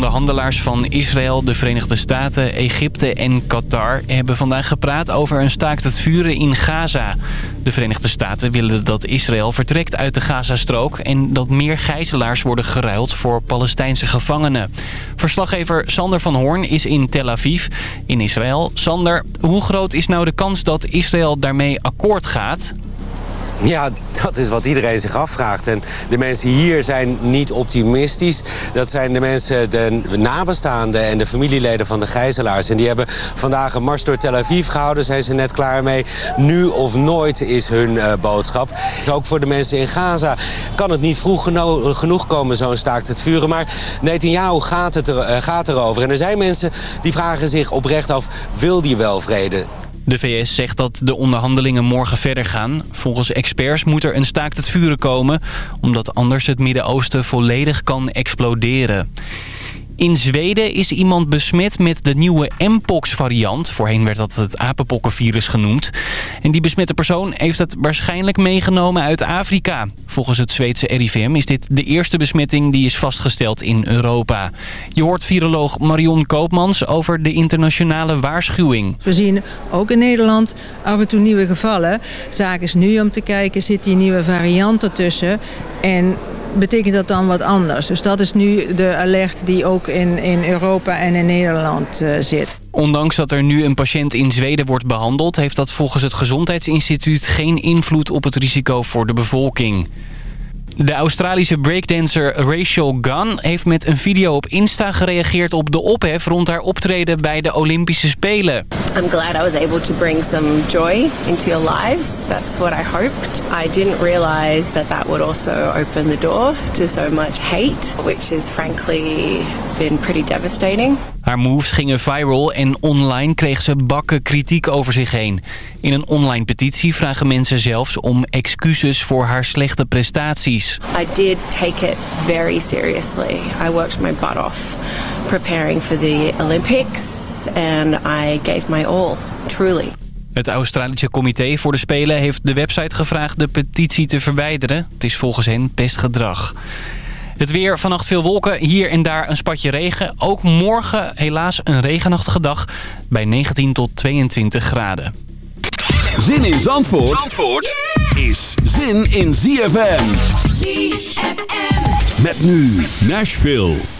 onderhandelaars van Israël, de Verenigde Staten, Egypte en Qatar... hebben vandaag gepraat over een staakt het vuren in Gaza. De Verenigde Staten willen dat Israël vertrekt uit de Gazastrook... en dat meer gijzelaars worden geruild voor Palestijnse gevangenen. Verslaggever Sander van Hoorn is in Tel Aviv, in Israël. Sander, hoe groot is nou de kans dat Israël daarmee akkoord gaat... Ja, dat is wat iedereen zich afvraagt. En de mensen hier zijn niet optimistisch. Dat zijn de mensen, de nabestaanden en de familieleden van de gijzelaars. En die hebben vandaag een mars door Tel Aviv gehouden. Zijn ze net klaar mee. Nu of nooit is hun uh, boodschap. Ook voor de mensen in Gaza kan het niet vroeg genoeg komen, zo'n staakt het vuren. Maar Netanyahu gaat, het er, uh, gaat erover. En er zijn mensen die vragen zich oprecht af, wil die wel vrede? De VS zegt dat de onderhandelingen morgen verder gaan. Volgens experts moet er een staakt het vuren komen... omdat anders het Midden-Oosten volledig kan exploderen. In Zweden is iemand besmet met de nieuwe Mpox-variant. Voorheen werd dat het apenpokkenvirus genoemd. En die besmette persoon heeft het waarschijnlijk meegenomen uit Afrika. Volgens het Zweedse RIVM is dit de eerste besmetting die is vastgesteld in Europa. Je hoort viroloog Marion Koopmans over de internationale waarschuwing. We zien ook in Nederland af en toe nieuwe gevallen. Zaak is nu om te kijken, zit die nieuwe variant ertussen... En betekent dat dan wat anders. Dus dat is nu de alert die ook in, in Europa en in Nederland uh, zit. Ondanks dat er nu een patiënt in Zweden wordt behandeld... heeft dat volgens het Gezondheidsinstituut geen invloed op het risico voor de bevolking. De Australische breakdancer Rachel Gunn heeft met een video op Insta gereageerd op de ophef rond haar optreden bij de Olympische Spelen. I'm glad I was able to bring some joy into your lives. That's what I hoped. I didn't realize that that would also open the door to so much hate, which is frankly been pretty devastating. Haar moves gingen viral en online kreeg ze bakken kritiek over zich heen. In een online petitie vragen mensen zelfs om excuses voor haar slechte prestaties. I did take it very seriously. I worked my butt off preparing for the Olympics and I gave my all, truly. Het Australische Comité voor de Spelen heeft de website gevraagd de petitie te verwijderen. Het is volgens hen pestgedrag. Het weer, vannacht veel wolken, hier en daar een spatje regen. Ook morgen helaas een regenachtige dag bij 19 tot 22 graden. Zin in Zandvoort, Zandvoort is zin in ZFM. ZFM. Met nu Nashville.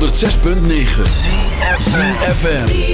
106.9 FM.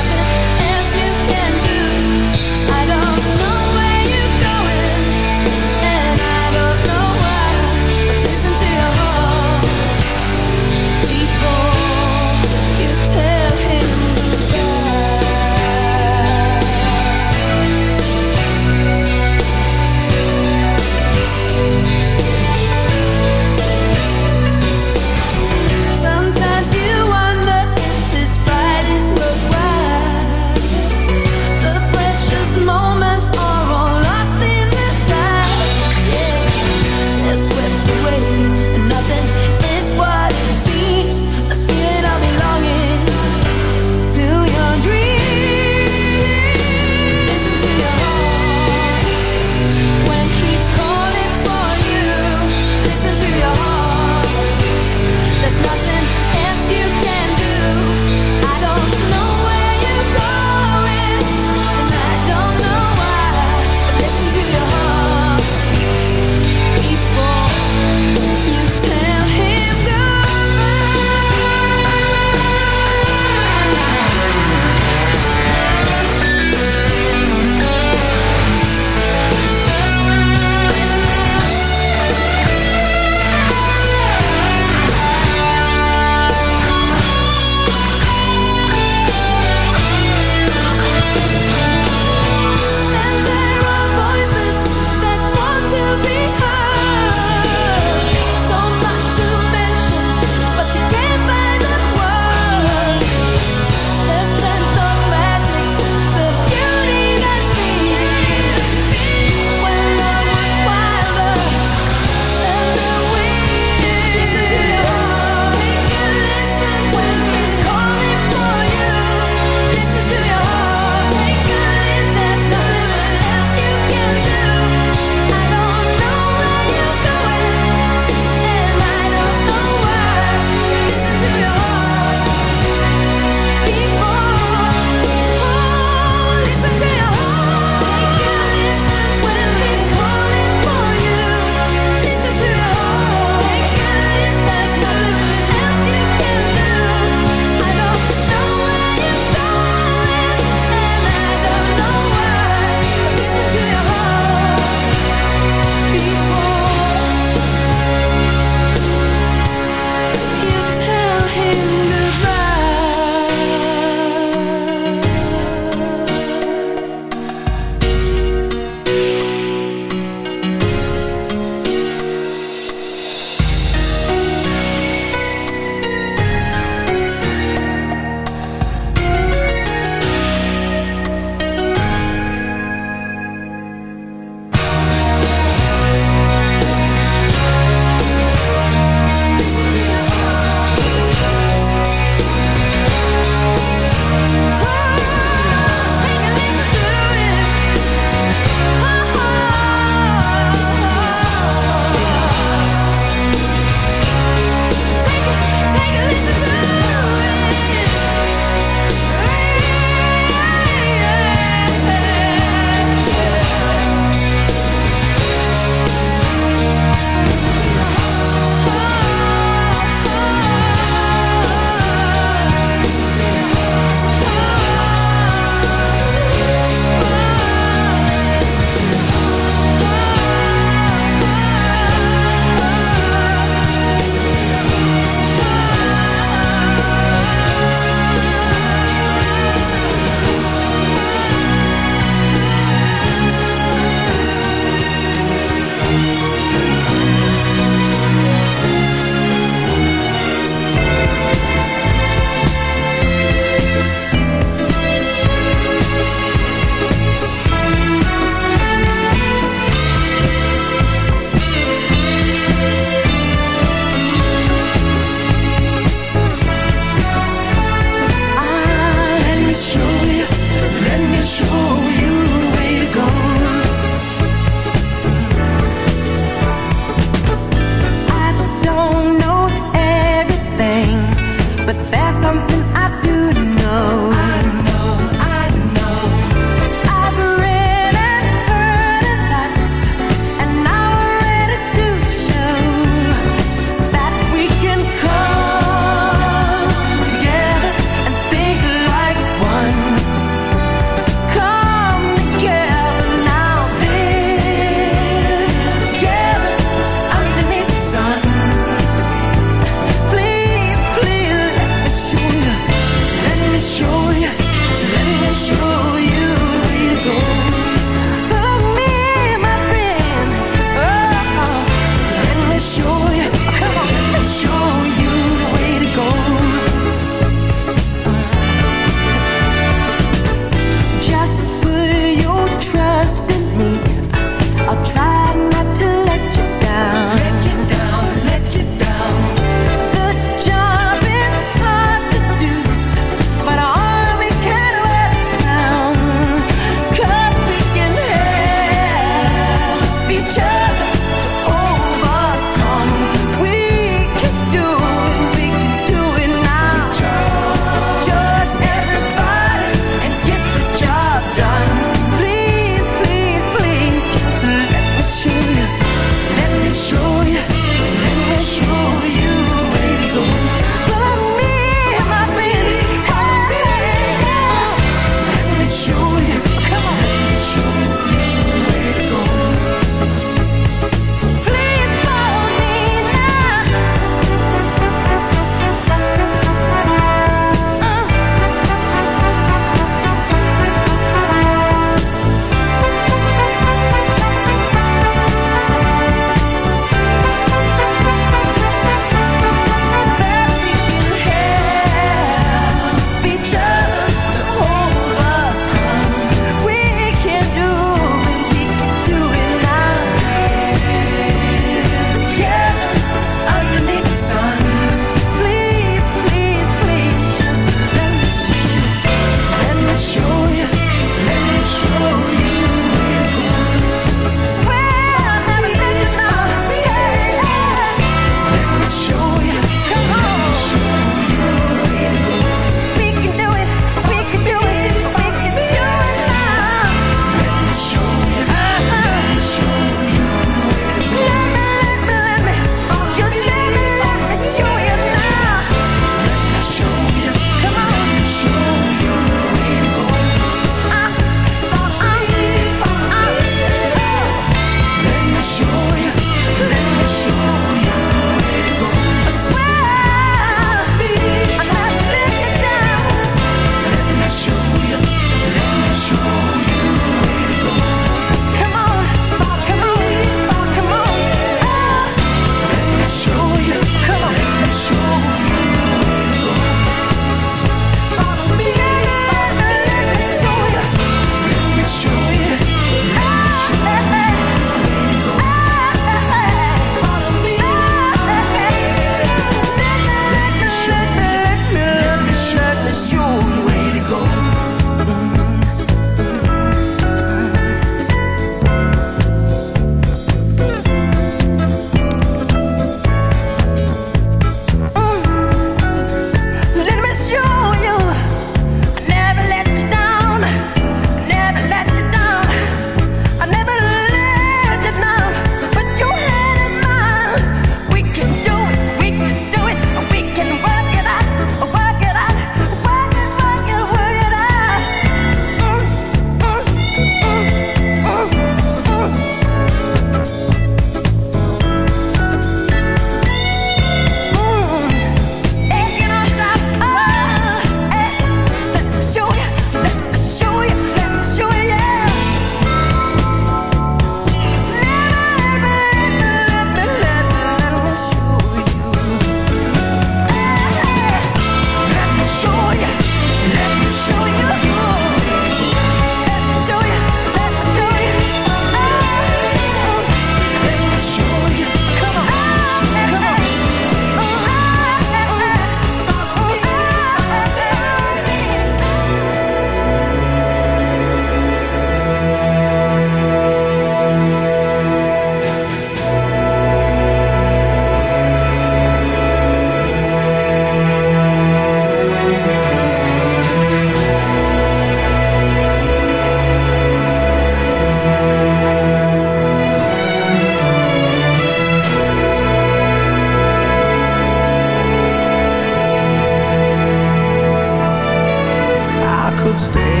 stay.